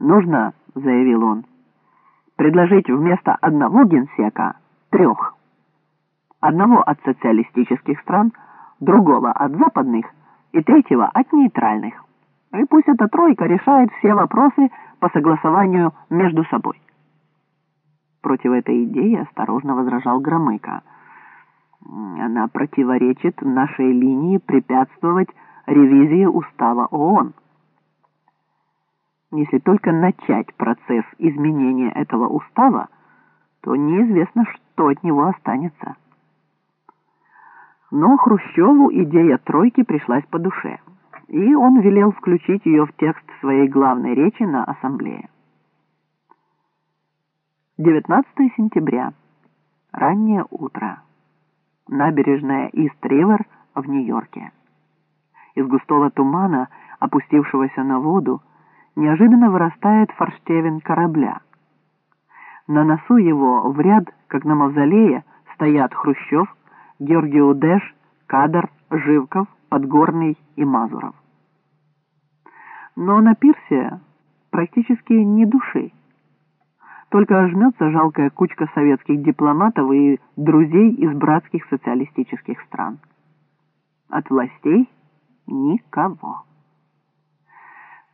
«Нужно, — заявил он, — предложить вместо одного генсека трех. Одного от социалистических стран, другого от западных и третьего от нейтральных. И пусть эта тройка решает все вопросы по согласованию между собой». Против этой идеи осторожно возражал Громыко. Она противоречит нашей линии препятствовать ревизии устава ООН. Если только начать процесс изменения этого устава, то неизвестно, что от него останется. Но Хрущеву идея тройки пришлась по душе, и он велел включить ее в текст своей главной речи на ассамблее. 19 сентября. Раннее утро. Набережная Ист-Ривер в Нью-Йорке. Из густого тумана, опустившегося на воду, неожиданно вырастает форштевен корабля. На носу его в ряд, как на мавзолее, стоят Хрущев, Георгий Удеш, Кадр, Живков, Подгорный и Мазуров. Но на пирсе практически ни души. Только жмется жалкая кучка советских дипломатов и друзей из братских социалистических стран. От властей никого.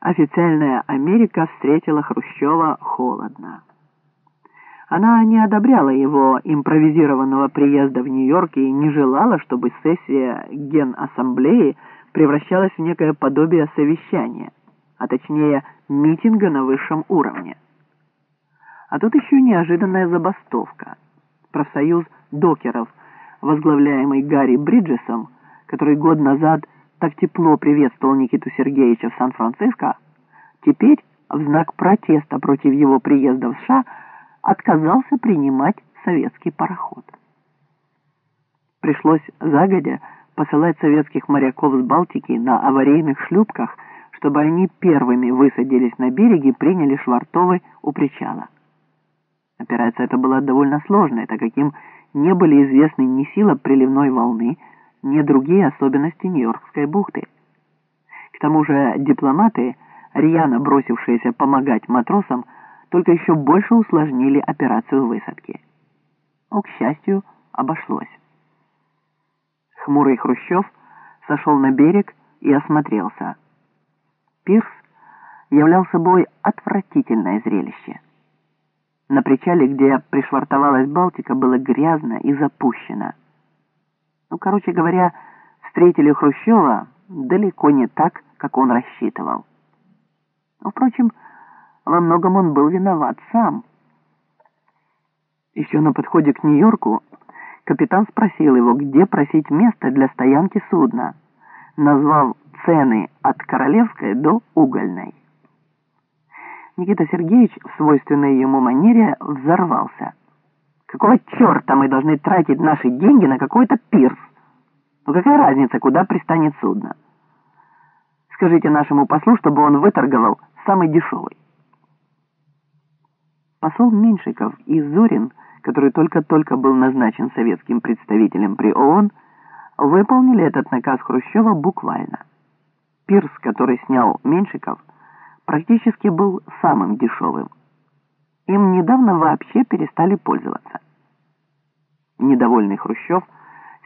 Официальная Америка встретила Хрущева холодно. Она не одобряла его импровизированного приезда в Нью-Йорк и не желала, чтобы сессия Генассамблеи превращалась в некое подобие совещания, а точнее митинга на высшем уровне. А тут еще неожиданная забастовка. Профсоюз докеров, возглавляемый Гарри Бриджесом, который год назад так тепло приветствовал Никиту Сергеевича в Сан-Франциско, теперь в знак протеста против его приезда в США отказался принимать советский пароход. Пришлось загодя посылать советских моряков с Балтики на аварийных шлюпках, чтобы они первыми высадились на берег и приняли швартовы у причала. Операция эта была довольно сложной, так как им не были известны ни сила приливной волны, ни другие особенности Нью-Йоркской бухты. К тому же дипломаты, рьяно бросившиеся помогать матросам, только еще больше усложнили операцию высадки. Но, к счастью, обошлось. Хмурый Хрущев сошел на берег и осмотрелся. Пирс являл собой отвратительное зрелище. На причале, где пришвартовалась Балтика, было грязно и запущено. Ну, короче говоря, встретили Хрущева далеко не так, как он рассчитывал. Но, впрочем, во многом он был виноват сам. Еще на подходе к Нью-Йорку капитан спросил его, где просить место для стоянки судна, назвав цены от Королевской до Угольной. Никита Сергеевич в свойственной ему манере взорвался. «Какого черта мы должны тратить наши деньги на какой-то пирс? Ну какая разница, куда пристанет судно? Скажите нашему послу, чтобы он выторговал самый дешевый». Посол Меньшиков и Зурин, который только-только был назначен советским представителем при ООН, выполнили этот наказ Хрущева буквально. Пирс, который снял Меньшиков, практически был самым дешевым. Им недавно вообще перестали пользоваться. Недовольный Хрущев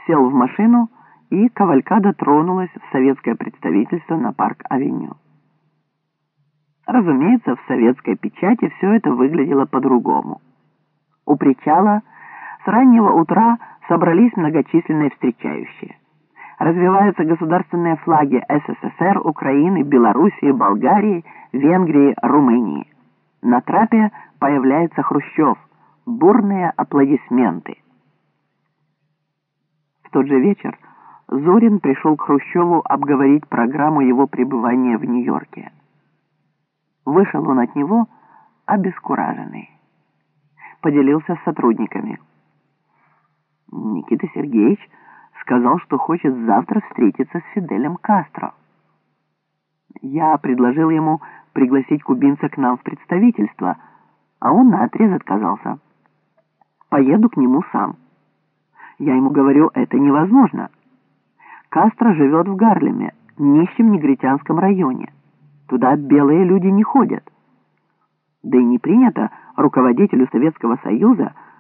сел в машину, и кавалькада тронулась в советское представительство на Парк-авеню. Разумеется, в советской печати все это выглядело по-другому. У причала с раннего утра собрались многочисленные встречающие развиваются государственные флаги СССР, Украины, Белоруссии, Болгарии, Венгрии, Румынии. На трапе появляется Хрущев. Бурные аплодисменты. В тот же вечер Зорин пришел к Хрущеву обговорить программу его пребывания в Нью-Йорке. Вышел он от него обескураженный. Поделился с сотрудниками. Никита Сергеевич сказал, что хочет завтра встретиться с Фиделем Кастро. Я предложил ему пригласить кубинца к нам в представительство, а он наотрез отказался. Поеду к нему сам. Я ему говорю, это невозможно. Кастро живет в Гарлеме, нищем негритянском районе. Туда белые люди не ходят. Да и не принято руководителю Советского Союза